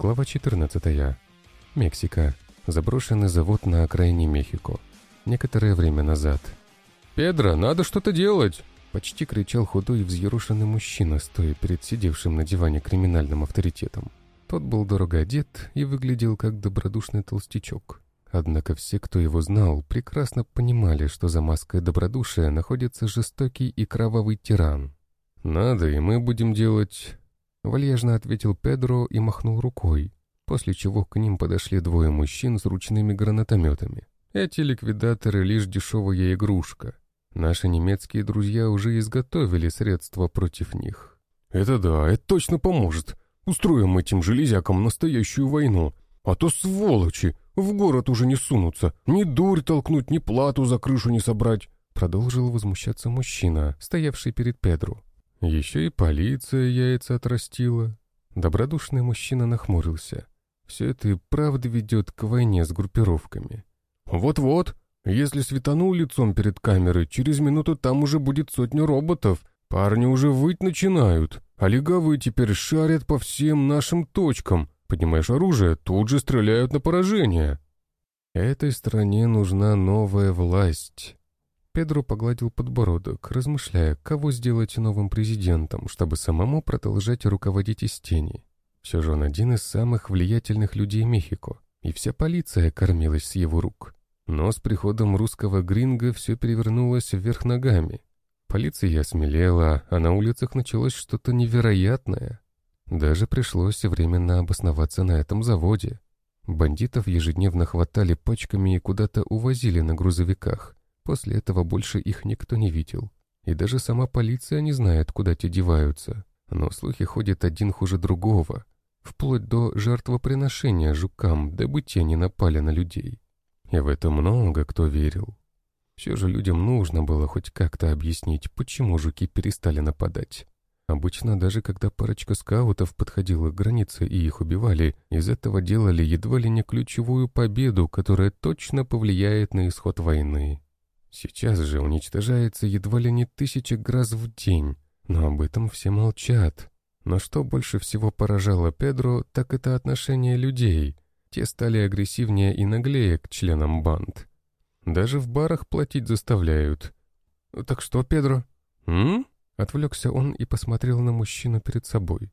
Глава 14. Мексика. Заброшенный завод на окраине Мехико. Некоторое время назад. «Педро, надо что-то делать!» Почти кричал худой и взъерушенный мужчина, стоя перед сидевшим на диване криминальным авторитетом. Тот был дорого одет и выглядел как добродушный толстячок. Однако все, кто его знал, прекрасно понимали, что за маской добродушия находится жестокий и кровавый тиран. «Надо, и мы будем делать...» Вальяжно ответил Педро и махнул рукой, после чего к ним подошли двое мужчин с ручными гранатометами. Эти ликвидаторы — лишь дешевая игрушка. Наши немецкие друзья уже изготовили средства против них. «Это да, это точно поможет. Устроим этим железякам настоящую войну. А то сволочи, в город уже не сунутся. Ни дурь толкнуть, ни плату за крышу не собрать». Продолжил возмущаться мужчина, стоявший перед Педру. Еще и полиция яйца отрастила. Добродушный мужчина нахмурился. Все это и правда ведет к войне с группировками. «Вот-вот, если светанул лицом перед камерой, через минуту там уже будет сотня роботов. Парни уже выть начинают, а легавые теперь шарят по всем нашим точкам. Поднимаешь оружие, тут же стреляют на поражение». Этой стране нужна новая власть. Педро погладил подбородок, размышляя, кого сделать новым президентом, чтобы самому продолжать руководить из тени. Все же он один из самых влиятельных людей Мехико, и вся полиция кормилась с его рук. Но с приходом русского гринга все перевернулось вверх ногами. Полиция осмелела, а на улицах началось что-то невероятное. Даже пришлось временно обосноваться на этом заводе. Бандитов ежедневно хватали пачками и куда-то увозили на грузовиках. После этого больше их никто не видел. И даже сама полиция не знает, куда те деваются. Но слухи ходят один хуже другого. Вплоть до жертвоприношения жукам, дабы те не напали на людей. И в это много кто верил. Все же людям нужно было хоть как-то объяснить, почему жуки перестали нападать. Обычно даже когда парочка скаутов подходила к границе и их убивали, из этого делали едва ли не ключевую победу, которая точно повлияет на исход войны. Сейчас же уничтожается едва ли не тысяча граз в день, но об этом все молчат. Но что больше всего поражало Педро, так это отношение людей. Те стали агрессивнее и наглее к членам банд. Даже в барах платить заставляют. «Так что, Педро?» «М?» Отвлекся он и посмотрел на мужчину перед собой.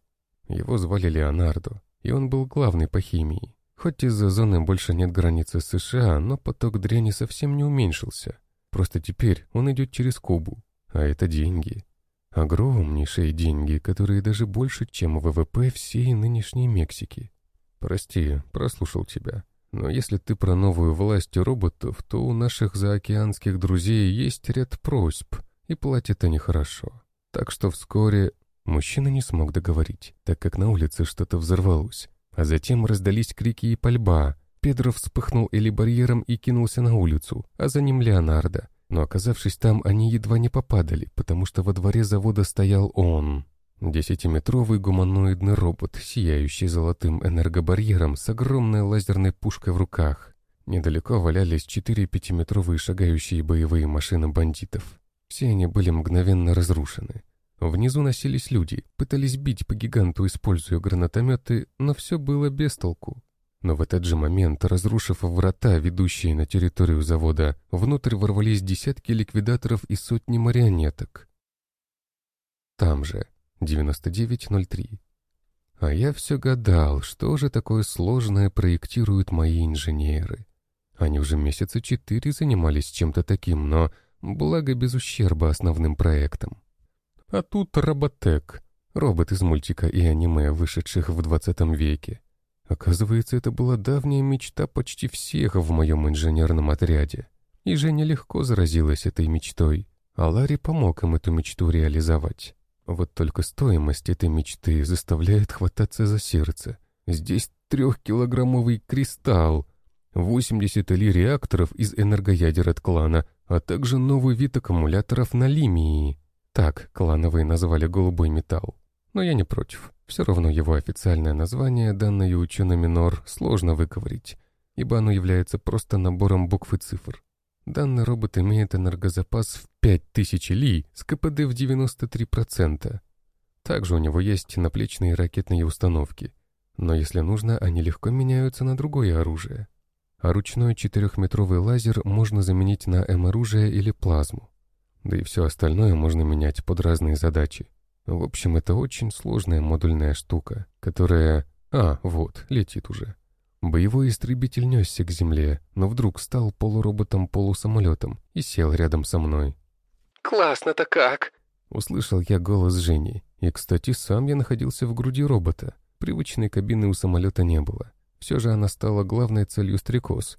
Его звали Леонардо, и он был главный по химии. Хоть из-за зоны больше нет границы США, но поток дряни совсем не уменьшился. Просто теперь он идет через Кубу. А это деньги. Огромнейшие деньги, которые даже больше, чем ВВП всей нынешней Мексики. Прости, прослушал тебя. Но если ты про новую власть роботов, то у наших заокеанских друзей есть ряд просьб, и платят они хорошо. Так что вскоре мужчина не смог договорить, так как на улице что-то взорвалось. А затем раздались крики и пальба, Педро вспыхнул Эли барьером и кинулся на улицу, а за ним Леонардо. Но оказавшись там, они едва не попадали, потому что во дворе завода стоял он. Десятиметровый гуманоидный робот, сияющий золотым энергобарьером с огромной лазерной пушкой в руках. Недалеко валялись четыре пятиметровые шагающие боевые машины бандитов. Все они были мгновенно разрушены. Внизу носились люди, пытались бить по гиганту, используя гранатометы, но все было без толку. Но в этот же момент, разрушив врата, ведущие на территорию завода, внутрь ворвались десятки ликвидаторов и сотни марионеток. Там же, 9903. А я все гадал, что же такое сложное проектируют мои инженеры. Они уже месяца четыре занимались чем-то таким, но благо без ущерба основным проектам. А тут роботек, робот из мультика и аниме, вышедших в 20 веке. Оказывается, это была давняя мечта почти всех в моем инженерном отряде. И Женя легко заразилась этой мечтой, а Ларри помог им эту мечту реализовать. Вот только стоимость этой мечты заставляет хвататься за сердце. Здесь трехкилограммовый кристалл, 80 ли реакторов из энергоядер от клана, а также новый вид аккумуляторов на лимии. Так клановые назвали голубой металл. Но я не против. Все равно его официальное название, данное учеными Нор, сложно выговорить, ибо оно является просто набором букв и цифр. Данный робот имеет энергозапас в 5000 ли с КПД в 93%. Также у него есть наплечные ракетные установки. Но если нужно, они легко меняются на другое оружие. А ручной четырехметровый лазер можно заменить на М-оружие или плазму. Да и все остальное можно менять под разные задачи. В общем, это очень сложная модульная штука, которая... А, вот, летит уже. Боевой истребитель несся к земле, но вдруг стал полуроботом-полусамолетом и сел рядом со мной. «Классно-то как!» Услышал я голос Жени. И, кстати, сам я находился в груди робота. Привычной кабины у самолета не было. Все же она стала главной целью стрекоз.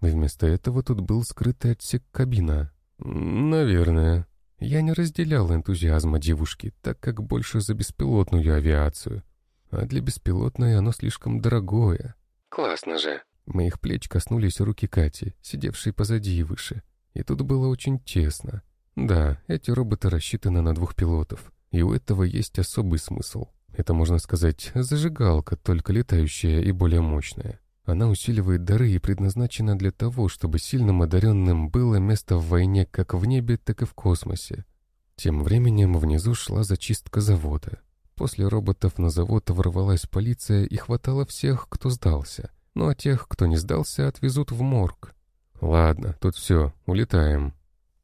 Вместо этого тут был скрытый отсек кабина. Наверное. Я не разделял энтузиазма девушки, так как больше за беспилотную авиацию. А для беспилотной оно слишком дорогое. Классно же. Моих плеч коснулись руки Кати, сидевшей позади и выше. И тут было очень тесно. Да, эти роботы рассчитаны на двух пилотов. И у этого есть особый смысл. Это, можно сказать, зажигалка, только летающая и более мощная. Она усиливает дары и предназначена для того, чтобы сильным одаренным было место в войне как в небе, так и в космосе. Тем временем внизу шла зачистка завода. После роботов на завод ворвалась полиция и хватала всех, кто сдался. Ну а тех, кто не сдался, отвезут в морг. Ладно, тут все, улетаем.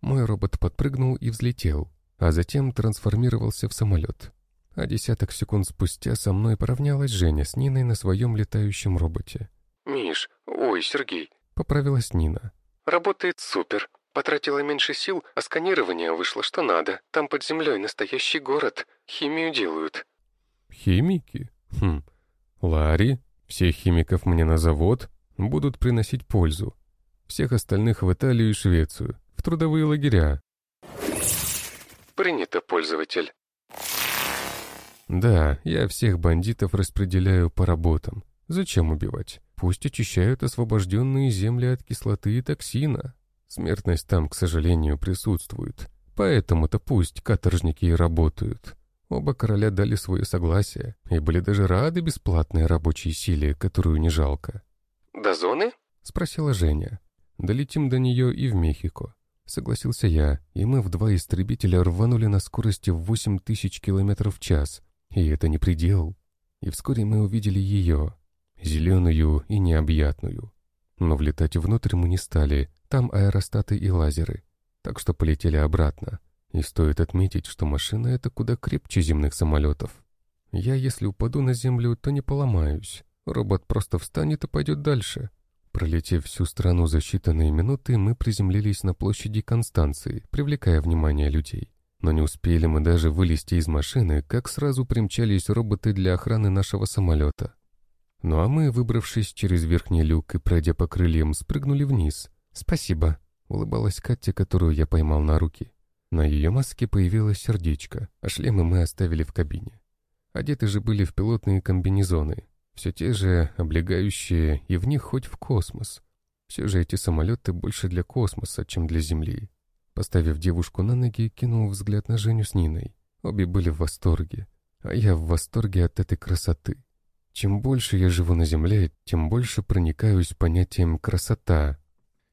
Мой робот подпрыгнул и взлетел, а затем трансформировался в самолет. А десяток секунд спустя со мной поравнялась Женя с Ниной на своем летающем роботе. «Миш, ой, Сергей», — поправилась Нина. «Работает супер. Потратила меньше сил, а сканирование вышло что надо. Там под землей настоящий город. Химию делают». «Химики? Хм. Ларри, всех химиков мне на завод, будут приносить пользу. Всех остальных в Италию и Швецию, в трудовые лагеря». «Принято, пользователь». «Да, я всех бандитов распределяю по работам. Зачем убивать? Пусть очищают освобожденные земли от кислоты и токсина. Смертность там, к сожалению, присутствует. Поэтому-то пусть каторжники и работают. Оба короля дали свое согласие и были даже рады бесплатной рабочей силе, которую не жалко. «До зоны?» — спросила Женя. «Долетим до нее и в Мехико». Согласился я, и мы в два истребителя рванули на скорости в 8 тысяч километров в час. И это не предел. И вскоре мы увидели ее, зеленую и необъятную. Но влетать внутрь мы не стали, там аэростаты и лазеры, так что полетели обратно. И стоит отметить, что машина эта куда крепче земных самолетов. Я, если упаду на землю, то не поломаюсь. Робот просто встанет и пойдет дальше. Пролетев всю страну за считанные минуты, мы приземлились на площади Констанции, привлекая внимание людей. Но не успели мы даже вылезти из машины, как сразу примчались роботы для охраны нашего самолета. Ну а мы, выбравшись через верхний люк и пройдя по крыльям, спрыгнули вниз. «Спасибо», — улыбалась Катя, которую я поймал на руки. На ее маске появилось сердечко, а шлемы мы оставили в кабине. Одеты же были в пилотные комбинезоны. Все те же, облегающие, и в них хоть в космос. Все же эти самолеты больше для космоса, чем для Земли. Поставив девушку на ноги, кинул взгляд на Женю с Ниной. Обе были в восторге. А я в восторге от этой красоты. Чем больше я живу на Земле, тем больше проникаюсь понятием «красота».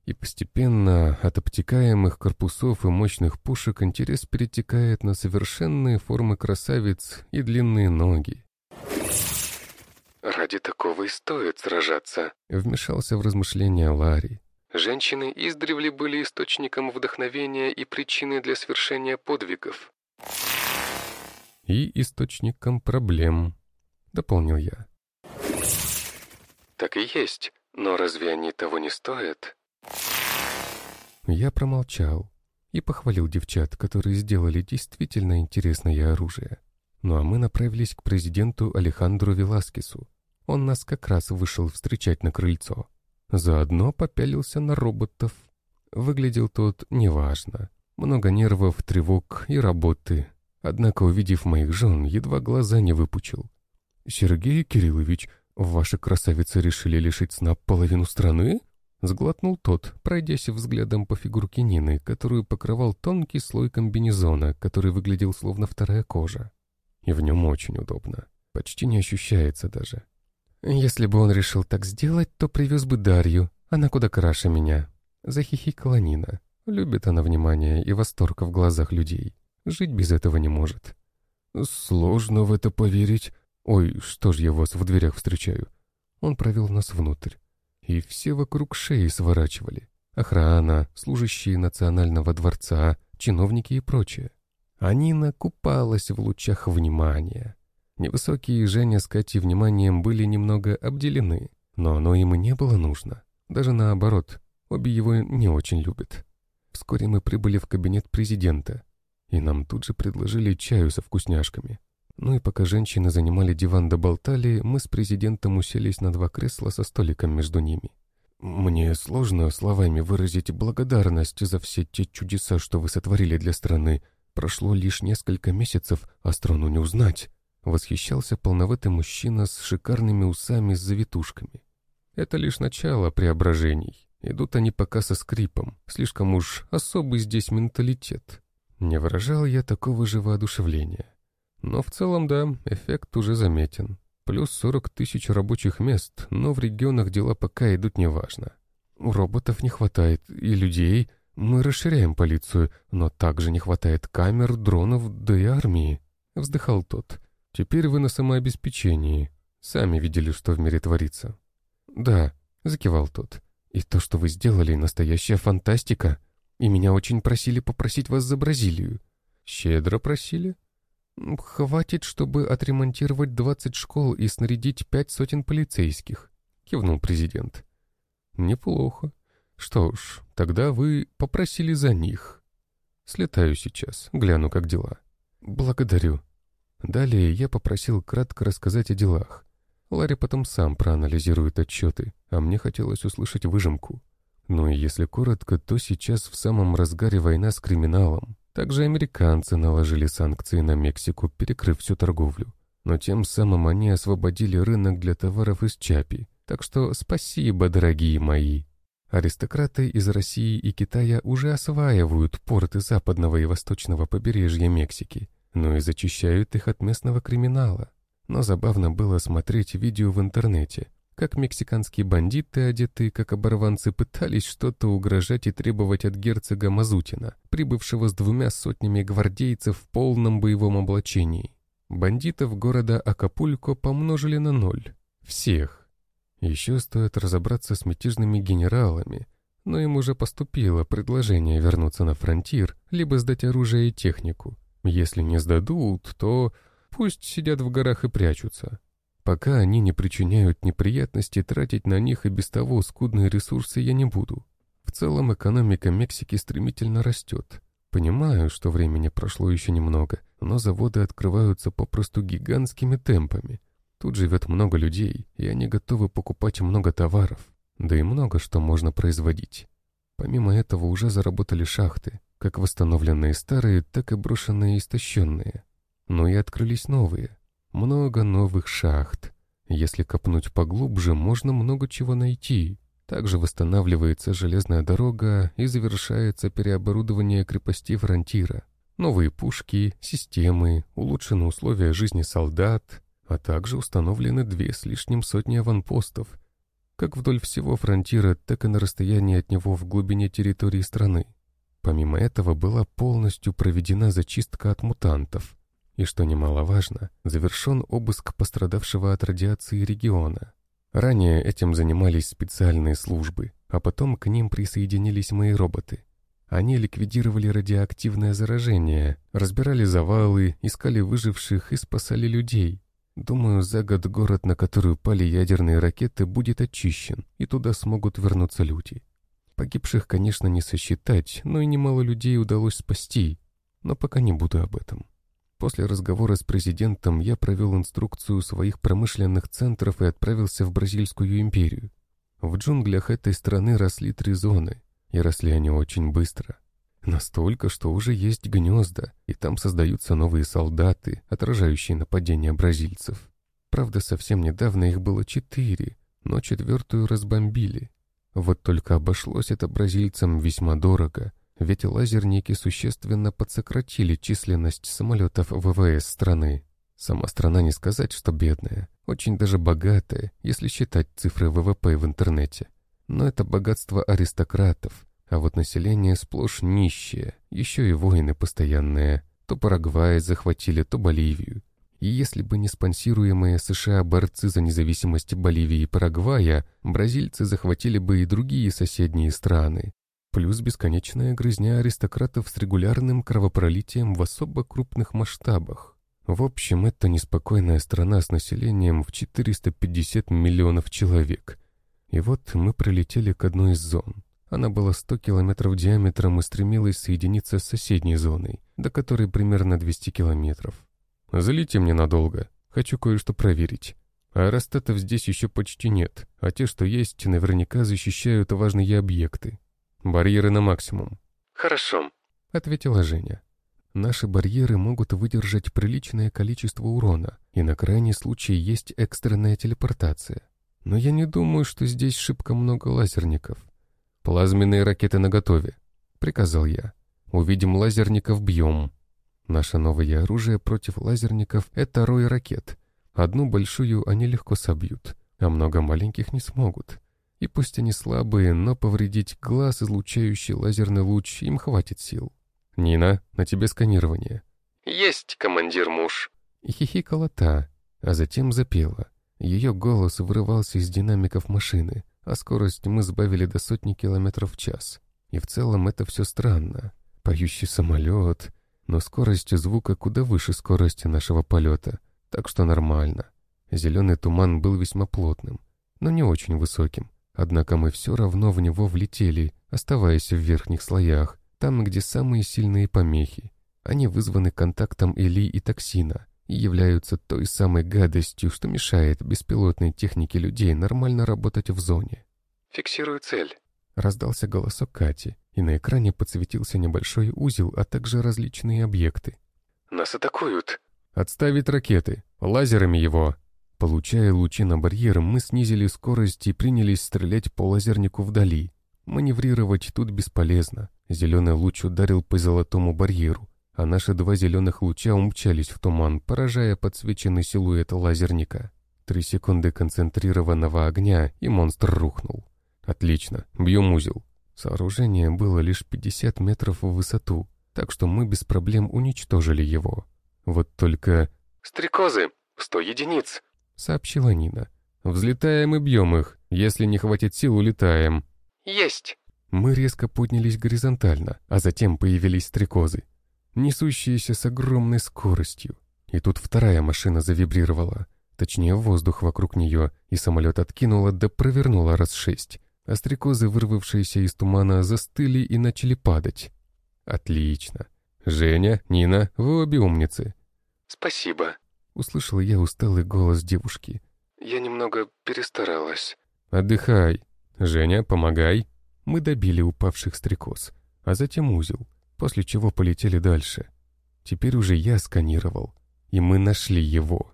И постепенно от обтекаемых корпусов и мощных пушек интерес перетекает на совершенные формы красавиц и длинные ноги. «Ради такого и стоит сражаться», — вмешался в размышления Ларри. «Женщины издревле были источником вдохновения и причиной для свершения подвигов». «И источником проблем», — дополнил я. «Так и есть, но разве они того не стоят?» Я промолчал и похвалил девчат, которые сделали действительно интересное оружие. Ну а мы направились к президенту Алехандру Веласкесу. Он нас как раз вышел встречать на крыльцо. Заодно попялился на роботов. Выглядел тот неважно. Много нервов, тревог и работы. Однако, увидев моих жен, едва глаза не выпучил. «Сергей Кириллович, ваши красавицы решили лишить сна половину страны?» Сглотнул тот, пройдясь взглядом по фигурке Нины, которую покрывал тонкий слой комбинезона, который выглядел словно вторая кожа. И в нем очень удобно. Почти не ощущается даже. «Если бы он решил так сделать, то привез бы Дарью. Она куда краше меня». Захихикала Нина. Любит она внимание и восторг в глазах людей. Жить без этого не может. «Сложно в это поверить. Ой, что ж я вас в дверях встречаю. Он провел нас внутрь. И все вокруг шеи сворачивали. Охрана, служащие национального дворца, чиновники и прочее. Анина купалась в лучах внимания. Невысокие Женя с Катей вниманием были немного обделены, но оно им не было нужно. Даже наоборот, обе его не очень любят. Вскоре мы прибыли в кабинет президента, и нам тут же предложили чаю со вкусняшками. Ну и пока женщины занимали диван да болтали, мы с президентом уселись на два кресла со столиком между ними. «Мне сложно словами выразить благодарность за все те чудеса, что вы сотворили для страны. Прошло лишь несколько месяцев, а страну не узнать». Восхищался полноватый мужчина с шикарными усами с завитушками. Это лишь начало преображений. Идут они пока со скрипом. Слишком уж особый здесь менталитет. Не выражал я такого же воодушевления. Но в целом, да, эффект уже заметен. Плюс 40 тысяч рабочих мест, но в регионах дела пока идут неважно. Роботов не хватает и людей. Мы расширяем полицию, но также не хватает камер, дронов, да и армии. Вздыхал тот. Теперь вы на самообеспечении. Сами видели, что в мире творится. Да, закивал тот. И то, что вы сделали, настоящая фантастика. И меня очень просили попросить вас за Бразилию. Щедро просили? Хватит, чтобы отремонтировать двадцать школ и снарядить пять сотен полицейских, кивнул президент. Неплохо. Что ж, тогда вы попросили за них. Слетаю сейчас, гляну, как дела. Благодарю. Далее я попросил кратко рассказать о делах. Ларри потом сам проанализирует отчеты, а мне хотелось услышать выжимку. Ну и если коротко, то сейчас в самом разгаре война с криминалом. Также американцы наложили санкции на Мексику, перекрыв всю торговлю. Но тем самым они освободили рынок для товаров из Чапи. Так что спасибо, дорогие мои. Аристократы из России и Китая уже осваивают порты западного и восточного побережья Мексики, но и зачищают их от местного криминала. Но забавно было смотреть видео в интернете, как мексиканские бандиты, одетые как оборванцы, пытались что-то угрожать и требовать от герцога Мазутина, прибывшего с двумя сотнями гвардейцев в полном боевом облачении. Бандитов города Акапулько помножили на ноль. Всех. Еще стоит разобраться с мятежными генералами, но им уже поступило предложение вернуться на фронтир, либо сдать оружие и технику. Если не сдадут, то Пусть сидят в горах и прячутся. Пока они не причиняют неприятности, тратить на них и без того скудные ресурсы я не буду. В целом экономика Мексики стремительно растет. Понимаю, что времени прошло еще немного, но заводы открываются попросту гигантскими темпами. Тут живет много людей, и они готовы покупать много товаров, да и много что можно производить. Помимо этого уже заработали шахты, как восстановленные старые, так и брошенные и истощенные но и открылись новые. Много новых шахт. Если копнуть поглубже, можно много чего найти. Также восстанавливается железная дорога и завершается переоборудование крепостей фронтира. Новые пушки, системы, улучшены условия жизни солдат, а также установлены две с лишним сотни аванпостов, как вдоль всего фронтира, так и на расстоянии от него в глубине территории страны. Помимо этого была полностью проведена зачистка от мутантов, и, что немаловажно, завершен обыск пострадавшего от радиации региона. Ранее этим занимались специальные службы, а потом к ним присоединились мои роботы. Они ликвидировали радиоактивное заражение, разбирали завалы, искали выживших и спасали людей. Думаю, за год город, на который упали ядерные ракеты, будет очищен, и туда смогут вернуться люди. Погибших, конечно, не сосчитать, но и немало людей удалось спасти, но пока не буду об этом. После разговора с президентом я провел инструкцию своих промышленных центров и отправился в Бразильскую империю. В джунглях этой страны росли три зоны, и росли они очень быстро. Настолько, что уже есть гнезда, и там создаются новые солдаты, отражающие нападения бразильцев. Правда, совсем недавно их было четыре, но четвертую разбомбили. Вот только обошлось это бразильцам весьма дорого, ведь лазерники существенно подсократили численность самолетов ВВС страны. Сама страна не сказать, что бедная, очень даже богатая, если считать цифры ВВП в интернете. Но это богатство аристократов, а вот население сплошь нищее, еще и войны постоянные. То Парагвай захватили, то Боливию. И если бы не спонсируемые США борцы за независимость Боливии и Парагвая, бразильцы захватили бы и другие соседние страны. Плюс бесконечная грызня аристократов с регулярным кровопролитием в особо крупных масштабах. В общем, это неспокойная страна с населением в 450 миллионов человек. И вот мы прилетели к одной из зон. Она была 100 километров диаметром и стремилась соединиться с соседней зоной, до которой примерно 200 километров. Залети мне надолго. Хочу кое-что проверить. Аэростатов здесь еще почти нет, а те, что есть, наверняка защищают важные объекты. Барьеры на максимум. Хорошо, ответила Женя. Наши барьеры могут выдержать приличное количество урона, и на крайний случай есть экстренная телепортация. Но я не думаю, что здесь шибко много лазерников. «Плазменные ракеты наготове», — приказал я. «Увидим лазерников, бьем». Наше новое оружие против лазерников — это рой ракет. Одну большую они легко собьют, а много маленьких не смогут. И пусть они слабые, но повредить глаз, излучающий лазерный луч, им хватит сил. «Нина, на тебе сканирование». «Есть, командир муж». И хихикала та, а затем запела. Ее голос вырывался из динамиков машины, а скорость мы сбавили до сотни километров в час. И в целом это все странно. Поющий самолет, но скорость звука куда выше скорости нашего полета, так что нормально. Зеленый туман был весьма плотным, но не очень высоким. Однако мы все равно в него влетели, оставаясь в верхних слоях, там, где самые сильные помехи. Они вызваны контактом Эли и токсина и являются той самой гадостью, что мешает беспилотной технике людей нормально работать в зоне. «Фиксирую цель», — раздался голосок Кати, и на экране подсветился небольшой узел, а также различные объекты. «Нас атакуют!» «Отставить ракеты! Лазерами его!» Получая лучи на барьер, мы снизили скорость и принялись стрелять по лазернику вдали. Маневрировать тут бесполезно. Зеленый луч ударил по золотому барьеру, а наши два зеленых луча умчались в туман, поражая подсвеченный силуэт лазерника. Три секунды концентрированного огня, и монстр рухнул. Отлично, бьем узел. Сооружение было лишь 50 метров в высоту, так что мы без проблем уничтожили его. Вот только... «Стрекозы! Сто единиц!» Сообщила Нина. «Взлетаем и бьем их. Если не хватит сил, улетаем». «Есть!» Мы резко поднялись горизонтально, а затем появились стрекозы, несущиеся с огромной скоростью. И тут вторая машина завибрировала, точнее воздух вокруг нее, и самолет откинуло да провернуло раз шесть, а стрекозы, вырвавшиеся из тумана, застыли и начали падать. Отлично. Женя, Нина, вы обе умницы. Спасибо. Услышал я усталый голос девушки. «Я немного перестаралась». «Отдыхай. Женя, помогай». Мы добили упавших стрекоз, а затем узел, после чего полетели дальше. Теперь уже я сканировал, и мы нашли его.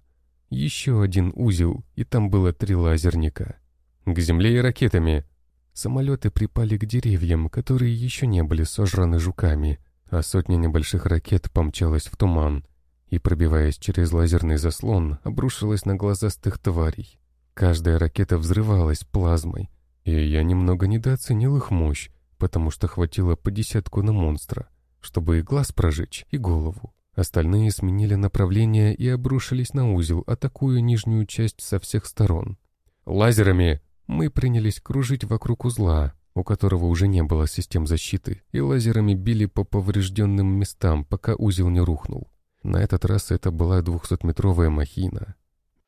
Еще один узел, и там было три лазерника. К земле и ракетами. Самолеты припали к деревьям, которые еще не были сожраны жуками, а сотня небольших ракет помчалась в туман и, пробиваясь через лазерный заслон, обрушилась на глазастых тварей. Каждая ракета взрывалась плазмой, и я немного недооценил их мощь, потому что хватило по десятку на монстра, чтобы и глаз прожечь, и голову. Остальные сменили направление и обрушились на узел, атакуя нижнюю часть со всех сторон. «Лазерами!» Мы принялись кружить вокруг узла, у которого уже не было систем защиты, и лазерами били по поврежденным местам, пока узел не рухнул. На этот раз это была двухсотметровая махина.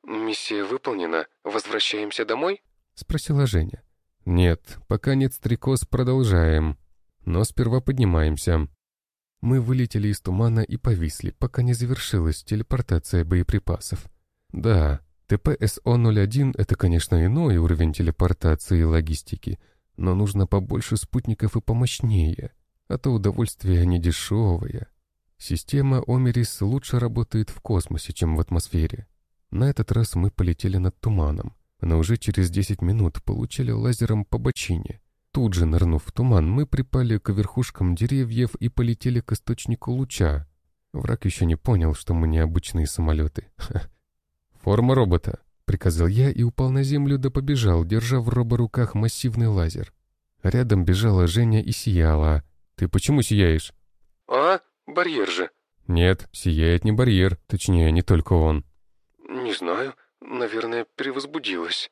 «Миссия выполнена. Возвращаемся домой?» — спросила Женя. «Нет, пока нет стрекоз, продолжаем. Но сперва поднимаемся». Мы вылетели из тумана и повисли, пока не завершилась телепортация боеприпасов. Да, ТПСО-01 — это, конечно, иной уровень телепортации и логистики, но нужно побольше спутников и помощнее, а то удовольствие не дешевое. Система Омерис лучше работает в космосе, чем в атмосфере. На этот раз мы полетели над туманом, но уже через 10 минут получили лазером по бочине. Тут же, нырнув в туман, мы припали к верхушкам деревьев и полетели к источнику луча. Враг еще не понял, что мы необычные самолеты. «Форма робота», — приказал я и упал на землю да побежал, держа в роборуках массивный лазер. Рядом бежала Женя и сияла. «Ты почему сияешь?» «А? Барьер же». Нет, сияет не барьер, точнее, не только он. «Не знаю. Наверное, перевозбудилась».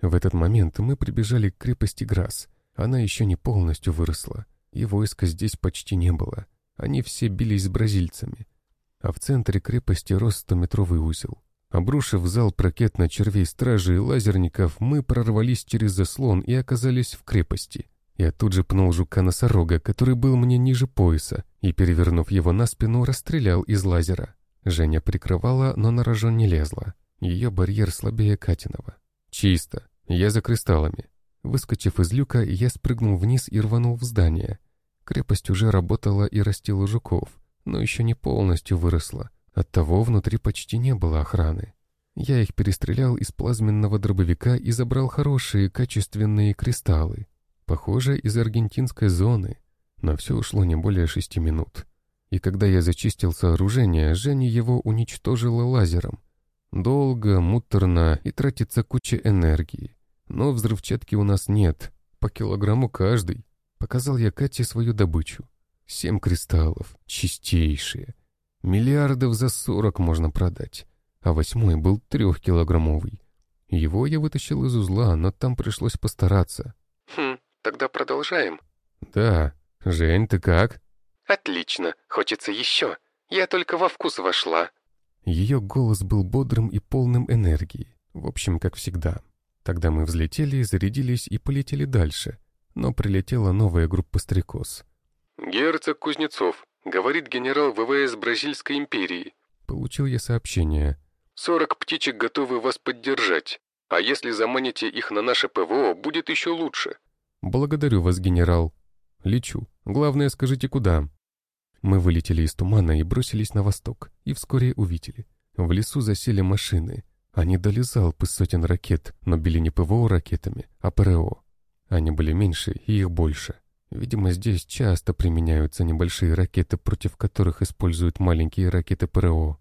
В этот момент мы прибежали к крепости Грас. Она еще не полностью выросла, и войска здесь почти не было. Они все бились с бразильцами. А в центре крепости рос стометровый узел. Обрушив зал ракет на червей стражи и лазерников, мы прорвались через заслон и оказались в крепости. Я тут же пнул жука-носорога, который был мне ниже пояса, и, перевернув его на спину, расстрелял из лазера. Женя прикрывала, но на рожон не лезла. Ее барьер слабее Катиного. Чисто. Я за кристаллами. Выскочив из люка, я спрыгнул вниз и рванул в здание. Крепость уже работала и растила жуков, но еще не полностью выросла. Оттого внутри почти не было охраны. Я их перестрелял из плазменного дробовика и забрал хорошие, качественные кристаллы. Похоже, из аргентинской зоны. Но все ушло не более шести минут. И когда я зачистил сооружение, Женя его уничтожила лазером. Долго, муторно и тратится куча энергии. Но взрывчатки у нас нет. По килограмму каждый. Показал я Кате свою добычу. Семь кристаллов. Чистейшие. Миллиардов за сорок можно продать. А восьмой был трехкилограммовый. Его я вытащил из узла, но там пришлось постараться. «Хм, тогда продолжаем». «Да. Жень, ты как?» «Отлично. Хочется еще. Я только во вкус вошла». Ее голос был бодрым и полным энергии. В общем, как всегда. Тогда мы взлетели, зарядились и полетели дальше. Но прилетела новая группа стрекоз. «Герцог Кузнецов, говорит генерал ВВС Бразильской империи». Получил я сообщение. «Сорок птичек готовы вас поддержать. А если заманите их на наше ПВО, будет еще лучше». «Благодарю вас, генерал. Лечу. Главное, скажите, куда?» Мы вылетели из тумана и бросились на восток, и вскоре увидели. В лесу засели машины. Они дали залп из сотен ракет, но били не ПВО ракетами, а ПРО. Они были меньше и их больше. Видимо, здесь часто применяются небольшие ракеты, против которых используют маленькие ракеты ПРО.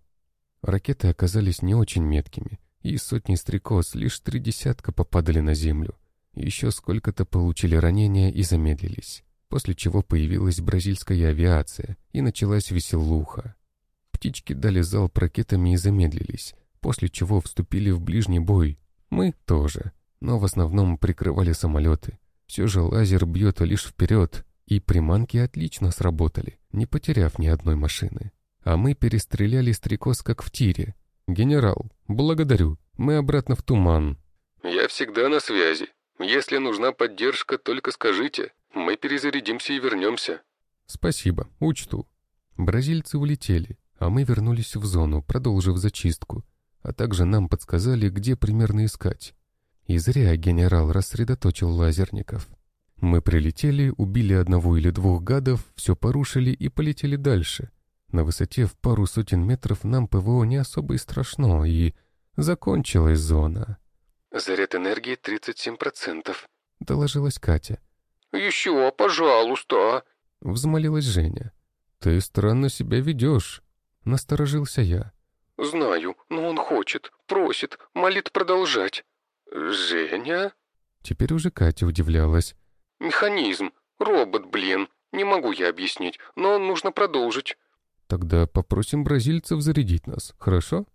Ракеты оказались не очень меткими, и сотни стрекоз лишь три десятка попадали на землю. Еще сколько-то получили ранения и замедлились после чего появилась бразильская авиация и началась веселуха. Птички дали залп ракетами и замедлились, после чего вступили в ближний бой. Мы тоже, но в основном прикрывали самолеты. Все же лазер бьет лишь вперед, и приманки отлично сработали, не потеряв ни одной машины. А мы перестреляли стрекоз как в тире. «Генерал, благодарю, мы обратно в туман». «Я всегда на связи. Если нужна поддержка, только скажите», мы перезарядимся и вернемся». «Спасибо, учту». Бразильцы улетели, а мы вернулись в зону, продолжив зачистку, а также нам подсказали, где примерно искать. И зря генерал рассредоточил лазерников. Мы прилетели, убили одного или двух гадов, все порушили и полетели дальше. На высоте в пару сотен метров нам ПВО не особо и страшно, и закончилась зона. «Заряд энергии 37%, — доложилась Катя. «Еще, пожалуйста!» — взмолилась Женя. «Ты странно себя ведешь», — насторожился я. «Знаю, но он хочет, просит, молит продолжать». «Женя?» Теперь уже Катя удивлялась. «Механизм, робот, блин. Не могу я объяснить, но нужно продолжить». «Тогда попросим бразильцев зарядить нас, хорошо?»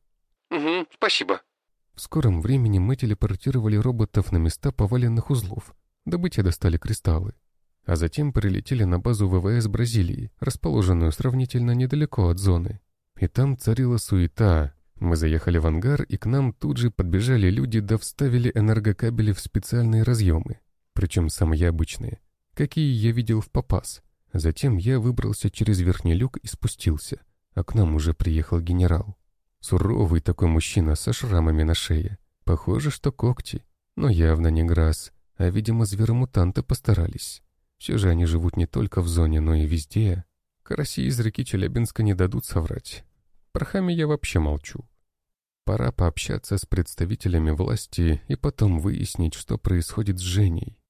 «Угу, спасибо». В скором времени мы телепортировали роботов на места поваленных узлов. Добытие достали кристаллы. А затем прилетели на базу ВВС Бразилии, расположенную сравнительно недалеко от зоны. И там царила суета. Мы заехали в ангар, и к нам тут же подбежали люди да вставили энергокабели в специальные разъемы. Причем самые обычные, какие я видел в Попас. Затем я выбрался через верхний люк и спустился, а к нам уже приехал генерал. Суровый такой мужчина со шрамами на шее. Похоже, что когти, но явно не грас. А, видимо, зверомутанты постарались. Все же они живут не только в зоне, но и везде. Караси из реки Челябинска не дадут соврать. Про Хами я вообще молчу. Пора пообщаться с представителями власти и потом выяснить, что происходит с Женей.